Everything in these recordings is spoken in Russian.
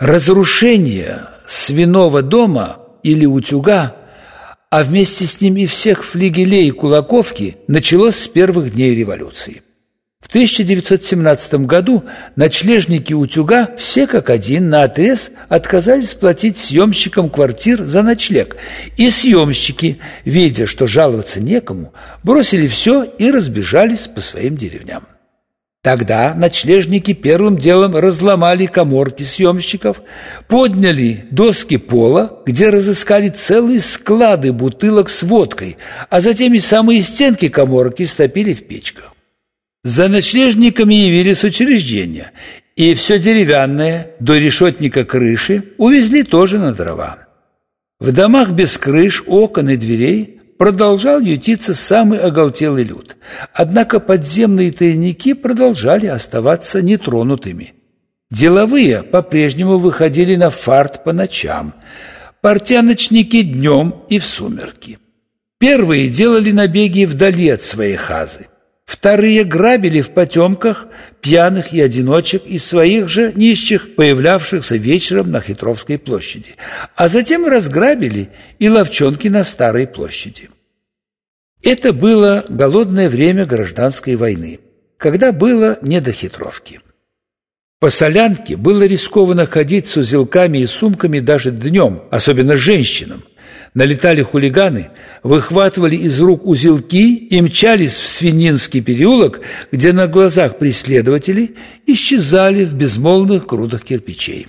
Разрушение свиного дома или утюга, а вместе с ним и всех флигелей и кулаковки началось с первых дней революции. В 1917 году ночлежники утюга все как один на отрез отказались платить съемщикам квартир за ночлег. И съемщики, видя, что жаловаться некому, бросили все и разбежались по своим деревням. Тогда ночлежники первым делом разломали коморки съемщиков, подняли доски пола, где разыскали целые склады бутылок с водкой, а затем и самые стенки коморки стопили в печках. За ночлежниками явились учреждения, и все деревянное до решетника крыши увезли тоже на дрова. В домах без крыш, окон и дверей продолжал ютиться самый оголтелый люд. Однако подземные тайники продолжали оставаться нетронутыми. Деловые по-прежнему выходили на фарт по ночам, портяночники днем и в сумерки. Первые делали набеги вдали от своей хазы. Вторые грабили в потемках пьяных и одиночек из своих же нищих, появлявшихся вечером на Хитровской площади, а затем разграбили и ловчонки на Старой площади. Это было голодное время гражданской войны, когда было не до хитровки. По солянке было рискованно ходить с узелками и сумками даже днем, особенно женщинам, налетали хулиганы, выхватывали из рук узелки и мчались в Свининский переулок, где на глазах преследователей исчезали в безмолвных грудах кирпичей.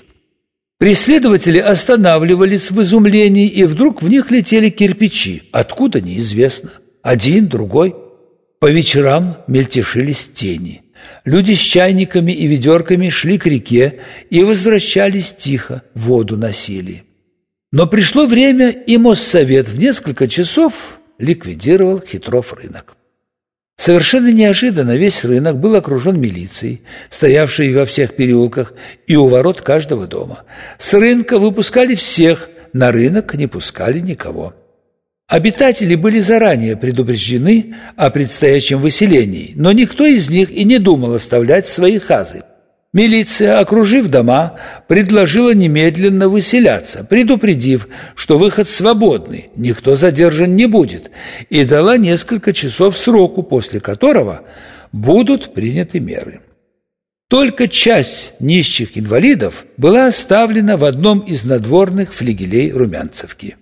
Преследователи останавливались в изумлении, и вдруг в них летели кирпичи. Откуда – неизвестно. Один, другой. По вечерам мельтешились тени. Люди с чайниками и ведерками шли к реке и возвращались тихо, воду носили. Но пришло время, и Моссовет в несколько часов ликвидировал Хитров рынок. Совершенно неожиданно весь рынок был окружен милицией, стоявшей во всех переулках и у ворот каждого дома. С рынка выпускали всех, на рынок не пускали никого. Обитатели были заранее предупреждены о предстоящем выселении, но никто из них и не думал оставлять свои хазы. Милиция, окружив дома, предложила немедленно выселяться, предупредив, что выход свободный, никто задержан не будет, и дала несколько часов сроку, после которого будут приняты меры. Только часть нищих инвалидов была оставлена в одном из надворных флигелей Румянцевки.